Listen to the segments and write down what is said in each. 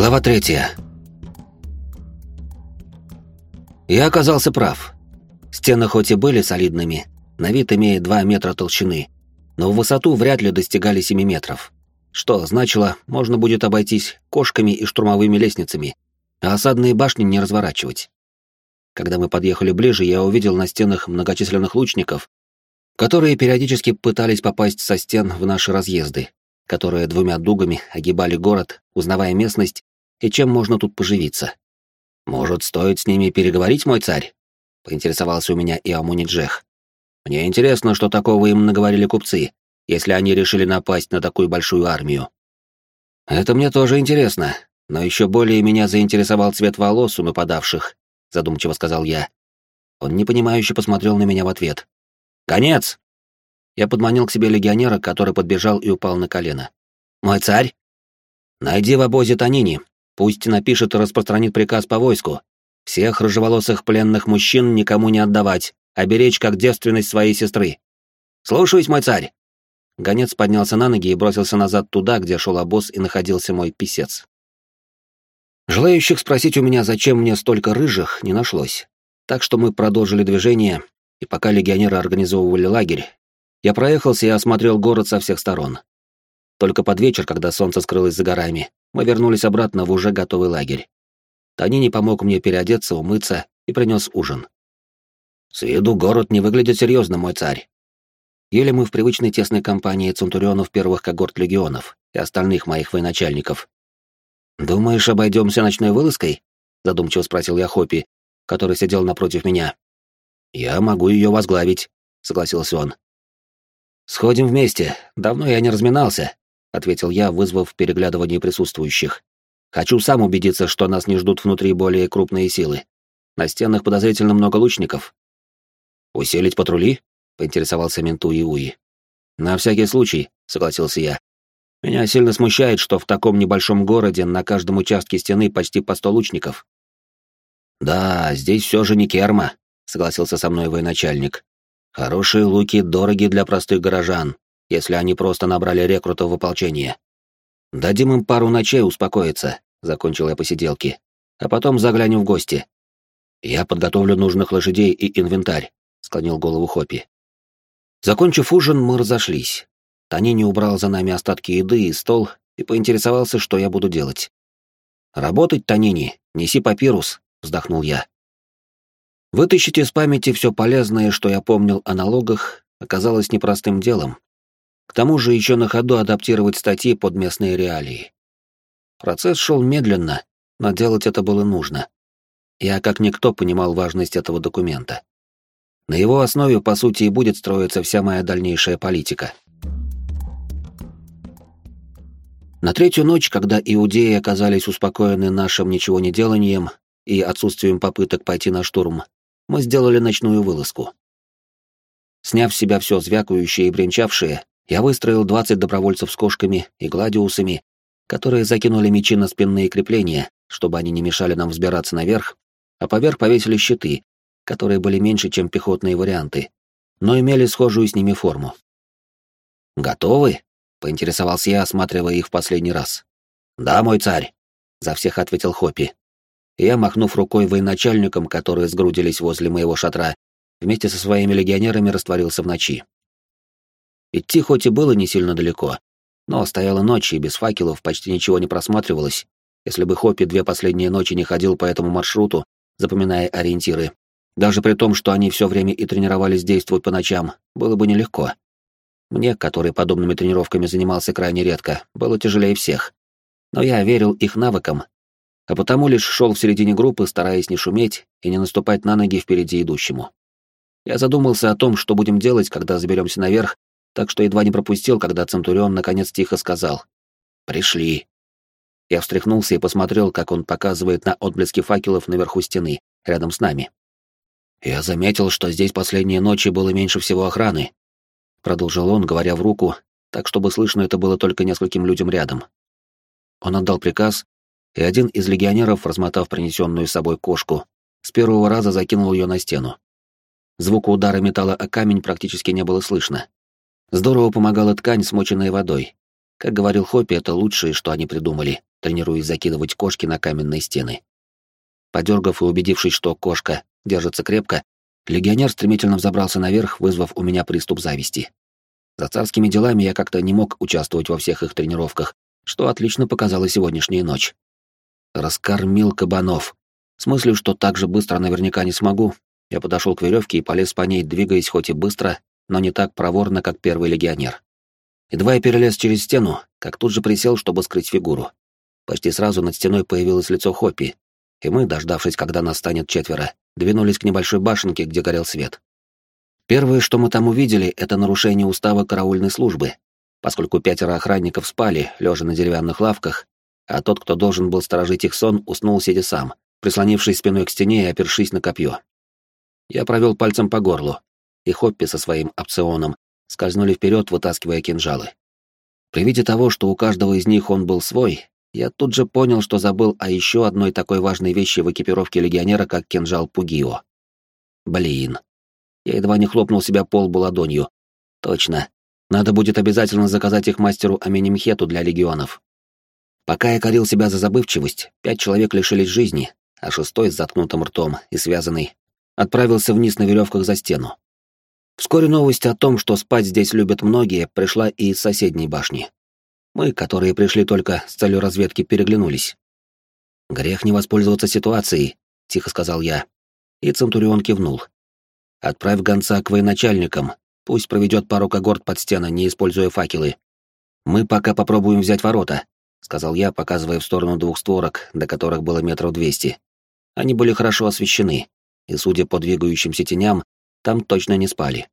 Глава третья. Я оказался прав. Стены хоть и были солидными, на вид имея 2 метра толщины, но в высоту вряд ли достигали 7 метров. Что значило, можно будет обойтись кошками и штурмовыми лестницами, а осадные башни не разворачивать. Когда мы подъехали ближе, я увидел на стенах многочисленных лучников, которые периодически пытались попасть со стен в наши разъезды, которые двумя дугами огибали город, узнавая местность и чем можно тут поживиться. «Может, стоит с ними переговорить, мой царь?» — поинтересовался у меня и Амуни Джех. «Мне интересно, что такого им наговорили купцы, если они решили напасть на такую большую армию». «Это мне тоже интересно, но еще более меня заинтересовал цвет волос у нападавших», — задумчиво сказал я. Он непонимающе посмотрел на меня в ответ. «Конец!» Я подманил к себе легионера, который подбежал и упал на колено. «Мой царь?» «Найди в обозе Танини. Пусть напишет и распространит приказ по войску. Всех рыжеволосых пленных мужчин никому не отдавать, а беречь как девственность своей сестры. Слушаюсь, мой царь!» Гонец поднялся на ноги и бросился назад туда, где шел обоз и находился мой писец. Желающих спросить у меня, зачем мне столько рыжих, не нашлось. Так что мы продолжили движение, и пока легионеры организовывали лагерь, я проехался и осмотрел город со всех сторон. Только под вечер, когда солнце скрылось за горами, мы вернулись обратно в уже готовый лагерь. Танини помог мне переодеться, умыться и принес ужин. С виду город не выглядит серьезно, мой царь. Ели мы в привычной тесной компании центурионов первых когорт легионов и остальных моих военачальников. «Думаешь, обойдемся ночной вылазкой?» — задумчиво спросил я Хопи, который сидел напротив меня. «Я могу ее возглавить», — согласился он. «Сходим вместе. Давно я не разминался», — ответил я, вызвав переглядывание присутствующих. «Хочу сам убедиться, что нас не ждут внутри более крупные силы. На стенах подозрительно много лучников». «Усилить патрули?» — поинтересовался менту Иуи. «На всякий случай», — согласился я. Меня сильно смущает, что в таком небольшом городе на каждом участке стены почти по сто лучников. Да, здесь все же не керма, согласился со мной военачальник. Хорошие луки дороги для простых горожан, если они просто набрали рекрутов в ополчение. Дадим им пару ночей успокоиться, закончил я посиделки, а потом заглянем в гости. Я подготовлю нужных лошадей и инвентарь, склонил голову Хопи. Закончив ужин, мы разошлись. Танини убрал за нами остатки еды и стол и поинтересовался, что я буду делать. «Работать, Танини, неси папирус», — вздохнул я. Вытащить из памяти все полезное, что я помнил о налогах, оказалось непростым делом. К тому же еще на ходу адаптировать статьи под местные реалии. Процесс шел медленно, но делать это было нужно. Я как никто понимал важность этого документа. На его основе, по сути, и будет строиться вся моя дальнейшая политика. На третью ночь, когда иудеи оказались успокоены нашим ничего не деланием и отсутствием попыток пойти на штурм, мы сделали ночную вылазку. Сняв с себя все звякающее и бренчавшее, я выстроил 20 добровольцев с кошками и гладиусами, которые закинули мечи на спинные крепления, чтобы они не мешали нам взбираться наверх, а поверх повесили щиты, которые были меньше, чем пехотные варианты, но имели схожую с ними форму. «Готовы?» Поинтересовался я, осматривая их в последний раз. «Да, мой царь», — за всех ответил Хопи. Я, махнув рукой военачальникам, которые сгрудились возле моего шатра, вместе со своими легионерами растворился в ночи. Идти хоть и было не сильно далеко, но стояла ночь, и без факелов почти ничего не просматривалось. Если бы Хоппи две последние ночи не ходил по этому маршруту, запоминая ориентиры, даже при том, что они все время и тренировались действовать по ночам, было бы нелегко. Мне, который подобными тренировками занимался крайне редко, было тяжелее всех. Но я верил их навыкам, а потому лишь шел в середине группы, стараясь не шуметь и не наступать на ноги впереди идущему. Я задумался о том, что будем делать, когда заберемся наверх, так что едва не пропустил, когда Центурион наконец тихо сказал «Пришли». Я встряхнулся и посмотрел, как он показывает на отблески факелов наверху стены, рядом с нами. Я заметил, что здесь последние ночи было меньше всего охраны, продолжил он, говоря в руку, так чтобы слышно это было только нескольким людям рядом. Он отдал приказ, и один из легионеров, размотав принесенную с собой кошку, с первого раза закинул ее на стену. Звука удара металла о камень практически не было слышно. Здорово помогала ткань, смоченная водой. Как говорил Хоппи, это лучшее, что они придумали, тренируясь закидывать кошки на каменные стены. Подергав и убедившись, что кошка держится крепко, легионер стремительно взобрался наверх, вызвав у меня приступ зависти. За царскими делами я как-то не мог участвовать во всех их тренировках, что отлично показала сегодняшняя ночь. Раскормил кабанов. В смысле, что так же быстро наверняка не смогу, я подошел к веревке и полез по ней, двигаясь хоть и быстро, но не так проворно, как первый легионер. Едва я перелез через стену, как тут же присел, чтобы скрыть фигуру. Почти сразу над стеной появилось лицо Хоппи, и мы, дождавшись, когда нас станет четверо, двинулись к небольшой башенке, где горел свет. Первое, что мы там увидели, это нарушение устава караульной службы, поскольку пятеро охранников спали, лежа на деревянных лавках, а тот, кто должен был сторожить их сон, уснул сидя сам, прислонившись спиной к стене и опершись на копье. Я провел пальцем по горлу, и Хоппи со своим опционом скользнули вперед, вытаскивая кинжалы. При виде того, что у каждого из них он был свой, я тут же понял, что забыл о еще одной такой важной вещи в экипировке легионера, как кинжал Пугио. Блин. Я едва не хлопнул себя по лбу ладонью. Точно. Надо будет обязательно заказать их мастеру Аменемхету для легионов. Пока я корил себя за забывчивость, пять человек лишились жизни, а шестой с заткнутым ртом и связанный отправился вниз на веревках за стену. Вскоре новость о том, что спать здесь любят многие, пришла и из соседней башни. Мы, которые пришли только с целью разведки, переглянулись. «Грех не воспользоваться ситуацией», — тихо сказал я. И Центурион кивнул. «Отправь гонца к военачальникам, пусть проведет пару когорт под стены, не используя факелы. Мы пока попробуем взять ворота», — сказал я, показывая в сторону двух створок, до которых было метров двести. Они были хорошо освещены, и, судя по двигающимся теням, там точно не спали.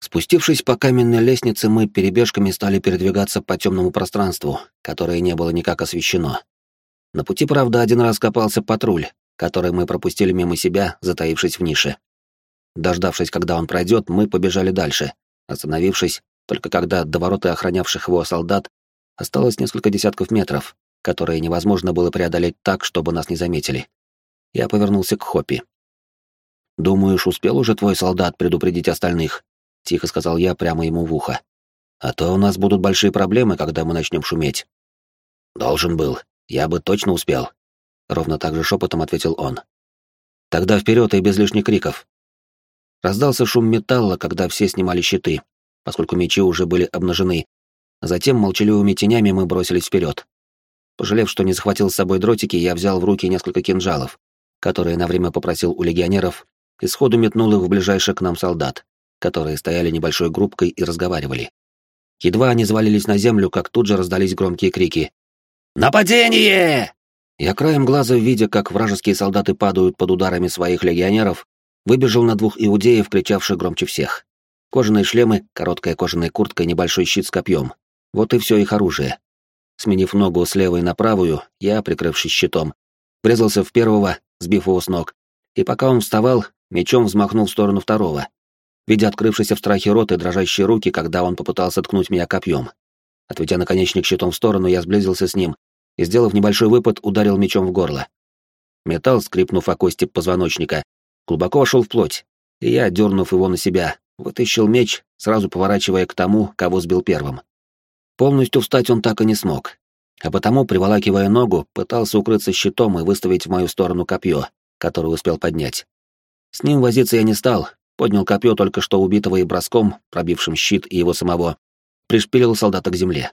Спустившись по каменной лестнице, мы перебежками стали передвигаться по темному пространству, которое не было никак освещено. На пути, правда, один раз копался патруль, который мы пропустили мимо себя, затаившись в нише. Дождавшись, когда он пройдет, мы побежали дальше, остановившись, только когда до ворота охранявших его солдат осталось несколько десятков метров, которые невозможно было преодолеть так, чтобы нас не заметили. Я повернулся к Хоппи. «Думаешь, успел уже твой солдат предупредить остальных?» — тихо сказал я прямо ему в ухо. «А то у нас будут большие проблемы, когда мы начнем шуметь». «Должен был. Я бы точно успел», — ровно так же шепотом ответил он. «Тогда вперед и без лишних криков». Раздался шум металла, когда все снимали щиты, поскольку мечи уже были обнажены. Затем молчаливыми тенями мы бросились вперед. Пожалев, что не захватил с собой дротики, я взял в руки несколько кинжалов, которые на время попросил у легионеров, и сходу метнул их в ближайших к нам солдат которые стояли небольшой группкой и разговаривали. Едва они завалились на землю, как тут же раздались громкие крики. «Нападение!» Я краем глаза, видя, как вражеские солдаты падают под ударами своих легионеров, выбежал на двух иудеев, кричавших громче всех. Кожаные шлемы, короткая кожаная куртка и небольшой щит с копьем. Вот и все их оружие. Сменив ногу с левой на правую, я, прикрывшись щитом, врезался в первого, сбив его с ног, и пока он вставал, мечом взмахнул в сторону второго, видя открывшийся в страхе рот и дрожащие руки, когда он попытался ткнуть меня копьем. Отведя наконечник щитом в сторону, я сблизился с ним и, сделав небольшой выпад, ударил мечом в горло. Металл, скрипнув о кости позвоночника, глубоко вошел в плоть, и я, дернув его на себя, вытащил меч, сразу поворачивая к тому, кого сбил первым. Полностью встать он так и не смог, а потому, приволакивая ногу, пытался укрыться щитом и выставить в мою сторону копье, которое успел поднять. С ним возиться я не стал, поднял копье только что убитого и броском, пробившим щит и его самого, пришпилил солдата к земле.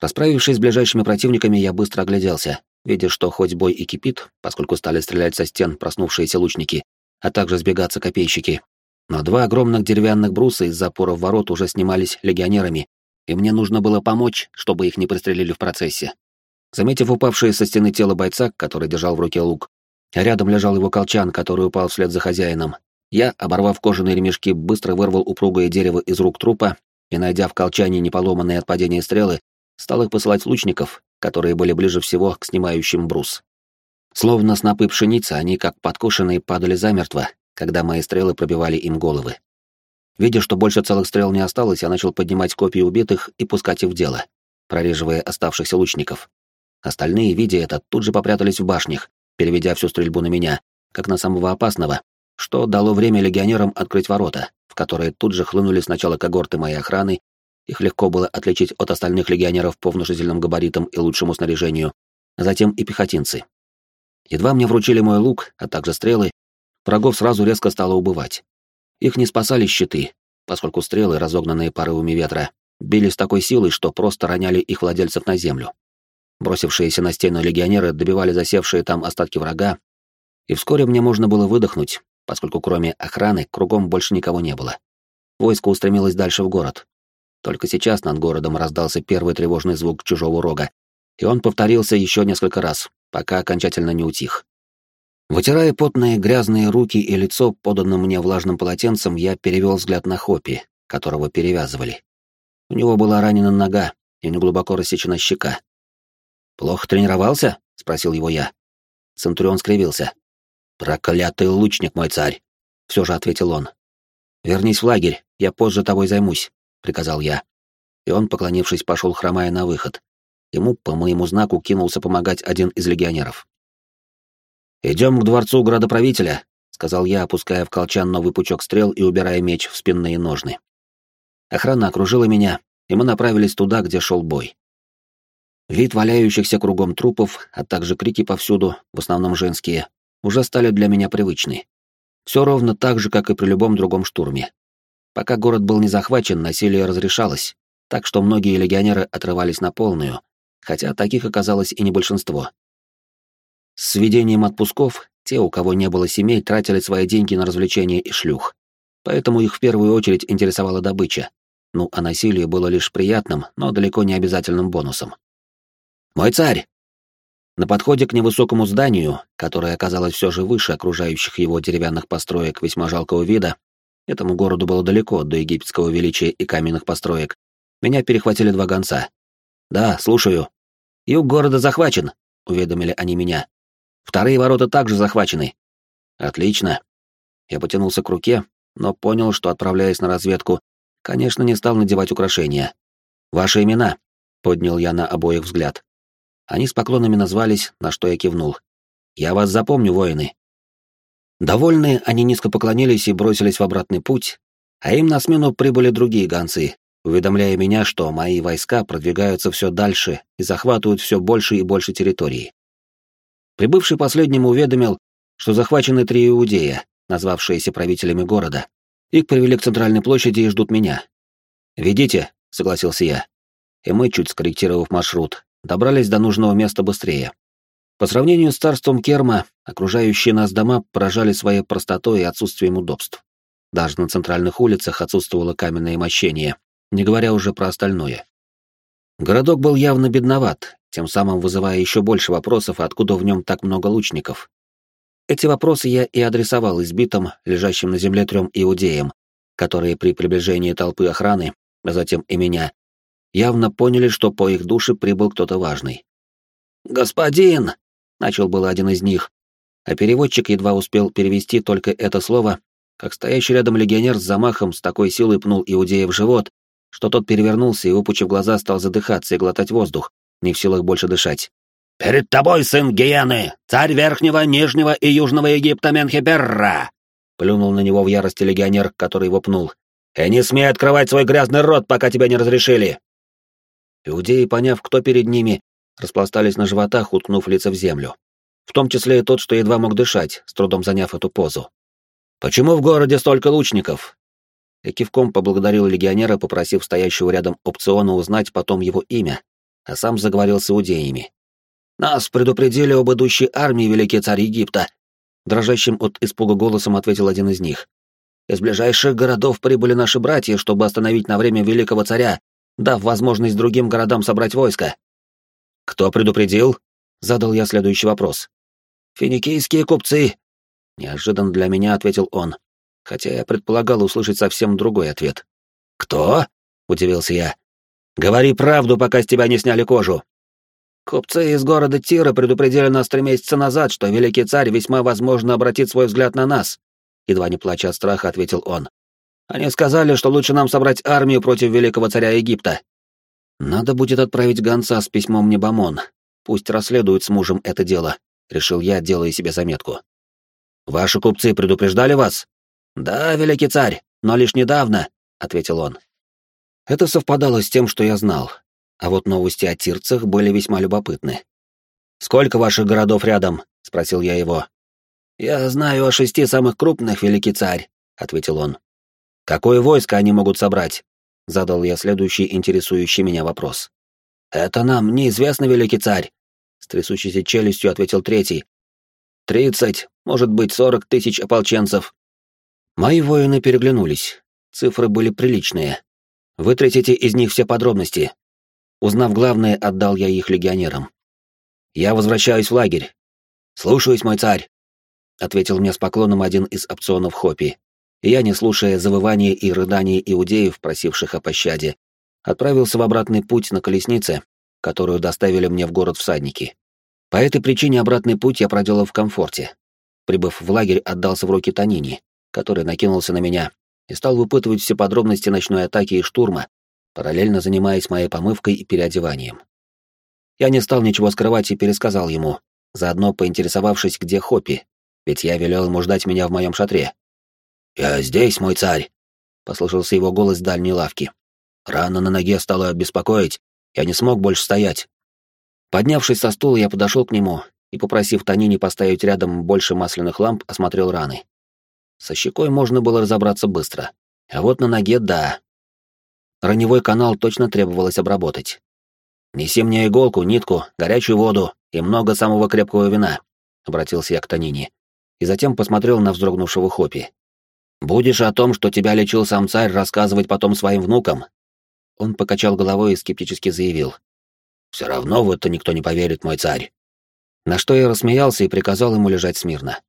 Расправившись с ближайшими противниками, я быстро огляделся, видя, что хоть бой и кипит, поскольку стали стрелять со стен проснувшиеся лучники, а также сбегаться копейщики. Но два огромных деревянных бруса из запоров ворот уже снимались легионерами, и мне нужно было помочь, чтобы их не пристрелили в процессе. Заметив упавшее со стены тело бойца, который держал в руке лук, рядом лежал его колчан, который упал вслед за хозяином, я, оборвав кожаные ремешки, быстро вырвал упругое дерево из рук трупа и, найдя в колчане неполоманные от падения стрелы, стал их посылать лучников, которые были ближе всего к снимающим брус. Словно снопы пшеницы, они, как подкошенные, падали замертво, когда мои стрелы пробивали им головы. Видя, что больше целых стрел не осталось, я начал поднимать копии убитых и пускать их в дело, прореживая оставшихся лучников. Остальные, видя это, тут же попрятались в башнях, переведя всю стрельбу на меня, как на самого опасного, что дало время легионерам открыть ворота, в которые тут же хлынули сначала когорты моей охраны, Их легко было отличить от остальных легионеров по внушительным габаритам и лучшему снаряжению, а затем и пехотинцы. Едва мне вручили мой лук, а также стрелы, врагов сразу резко стало убывать. Их не спасали щиты, поскольку стрелы, разогнанные порывами ветра, били с такой силой, что просто роняли их владельцев на землю. Бросившиеся на стену легионеры добивали засевшие там остатки врага, и вскоре мне можно было выдохнуть, поскольку кроме охраны кругом больше никого не было. Войско устремилось дальше в город. Только сейчас над городом раздался первый тревожный звук чужого рога, и он повторился еще несколько раз, пока окончательно не утих. Вытирая потные грязные руки и лицо поданным мне влажным полотенцем, я перевел взгляд на Хопи, которого перевязывали. У него была ранена нога и неглубоко рассечена щека. «Плохо тренировался?» — спросил его я. Центурион скривился. «Проклятый лучник, мой царь!» — все же ответил он. «Вернись в лагерь, я позже тобой займусь», — приказал я. И он, поклонившись, пошел хромая на выход. Ему по моему знаку кинулся помогать один из легионеров. «Идем к дворцу градоправителя», — сказал я, опуская в колчан новый пучок стрел и убирая меч в спинные ножны. Охрана окружила меня, и мы направились туда, где шел бой. Вид валяющихся кругом трупов, а также крики повсюду, в основном женские, уже стали для меня привычны. Все ровно так же, как и при любом другом штурме. Пока город был не захвачен, насилие разрешалось, так что многие легионеры отрывались на полную, хотя таких оказалось и не большинство. С введением отпусков те, у кого не было семей, тратили свои деньги на развлечения и шлюх. Поэтому их в первую очередь интересовала добыча. Ну, а насилие было лишь приятным, но далеко не обязательным бонусом. «Мой царь!» На подходе к невысокому зданию, которое оказалось все же выше окружающих его деревянных построек весьма жалкого вида, этому городу было далеко до египетского величия и каменных построек, меня перехватили два гонца. «Да, слушаю. Юг города захвачен», — уведомили они меня. Вторые ворота также захвачены. Отлично. Я потянулся к руке, но понял, что, отправляясь на разведку, конечно, не стал надевать украшения. Ваши имена, поднял я на обоих взгляд. Они с поклонами назвались, на что я кивнул. Я вас запомню, воины. Довольные, они низко поклонились и бросились в обратный путь, а им на смену прибыли другие гонцы, уведомляя меня, что мои войска продвигаются все дальше и захватывают все больше и больше территории. Прибывший последним уведомил, что захвачены три иудея, назвавшиеся правителями города. Их привели к центральной площади и ждут меня. «Ведите», — согласился я. И мы, чуть скорректировав маршрут, добрались до нужного места быстрее. По сравнению с царством Керма, окружающие нас дома поражали своей простотой и отсутствием удобств. Даже на центральных улицах отсутствовало каменное мощение, не говоря уже про остальное. Городок был явно бедноват, тем самым вызывая еще больше вопросов, откуда в нем так много лучников. Эти вопросы я и адресовал избитым, лежащим на земле трем иудеям, которые при приближении толпы охраны, а затем и меня, явно поняли, что по их душе прибыл кто-то важный. «Господин!» — начал был один из них, а переводчик едва успел перевести только это слово, как стоящий рядом легионер с замахом с такой силой пнул иудея в живот, что тот перевернулся и, выпучив глаза, стал задыхаться и глотать воздух, не в силах больше дышать. «Перед тобой, сын Гиены, царь Верхнего, Нижнего и Южного Египта Менхеперра!» Плюнул на него в ярости легионер, который его пнул. «И не смей открывать свой грязный рот, пока тебя не разрешили!» Иудеи, поняв, кто перед ними, распластались на животах, уткнув лица в землю. В том числе и тот, что едва мог дышать, с трудом заняв эту позу. «Почему в городе столько лучников?» и кивком поблагодарил легионера, попросив стоящего рядом опциона узнать потом его имя, а сам заговорил с иудеями. «Нас предупредили об идущей армии, великий царь Египта!» Дрожащим от испуга голосом ответил один из них. «Из ближайших городов прибыли наши братья, чтобы остановить на время великого царя, дав возможность другим городам собрать войско». «Кто предупредил?» — задал я следующий вопрос. «Финикийские купцы!» Неожиданно для меня ответил он, хотя я предполагал услышать совсем другой ответ. «Кто?» — удивился я. «Говори правду, пока с тебя не сняли кожу». Купцы из города Тира предупредили нас три месяца назад, что великий царь весьма возможно обратит свой взгляд на нас. Едва не плача от страха, ответил он. Они сказали, что лучше нам собрать армию против великого царя Египта. Надо будет отправить гонца с письмом Небамон. Пусть расследует с мужем это дело, решил я, делая себе заметку. Ваши купцы предупреждали вас? «Да, великий царь, но лишь недавно», — ответил он. Это совпадало с тем, что я знал, а вот новости о тирцах были весьма любопытны. «Сколько ваших городов рядом?» — спросил я его. «Я знаю о шести самых крупных, великий царь», — ответил он. «Какое войско они могут собрать?» — задал я следующий интересующий меня вопрос. «Это нам неизвестно, великий царь», — с трясущейся челюстью ответил третий. «Тридцать, может быть, сорок тысяч ополченцев». Мои воины переглянулись. Цифры были приличные. Вытратите из них все подробности. Узнав главное, отдал я их легионерам. Я возвращаюсь в лагерь. Слушаюсь, мой царь, ответил мне с поклоном один из опционов Хопи. И я, не слушая завывания и рыдания иудеев, просивших о пощаде, отправился в обратный путь на колеснице, которую доставили мне в город всадники. По этой причине обратный путь я проделал в комфорте. Прибыв в лагерь, отдался в руки Танини, который накинулся на меня и стал выпытывать все подробности ночной атаки и штурма, параллельно занимаясь моей помывкой и переодеванием. Я не стал ничего скрывать и пересказал ему, заодно поинтересовавшись, где Хоппи, ведь я велел ему ждать меня в моем шатре. «Я здесь, мой царь!» — послышался его голос с дальней лавки. Рана на ноге стала беспокоить, я не смог больше стоять. Поднявшись со стула, я подошел к нему и, попросив Танини поставить рядом больше масляных ламп, осмотрел раны. Со щекой можно было разобраться быстро. А вот на ноге — да. Раневой канал точно требовалось обработать. «Неси мне иголку, нитку, горячую воду и много самого крепкого вина», — обратился я к Танине. И затем посмотрел на вздрогнувшего Хопи. «Будешь о том, что тебя лечил сам царь, рассказывать потом своим внукам?» Он покачал головой и скептически заявил. «Все равно в это никто не поверит, мой царь». На что я рассмеялся и приказал ему лежать смирно.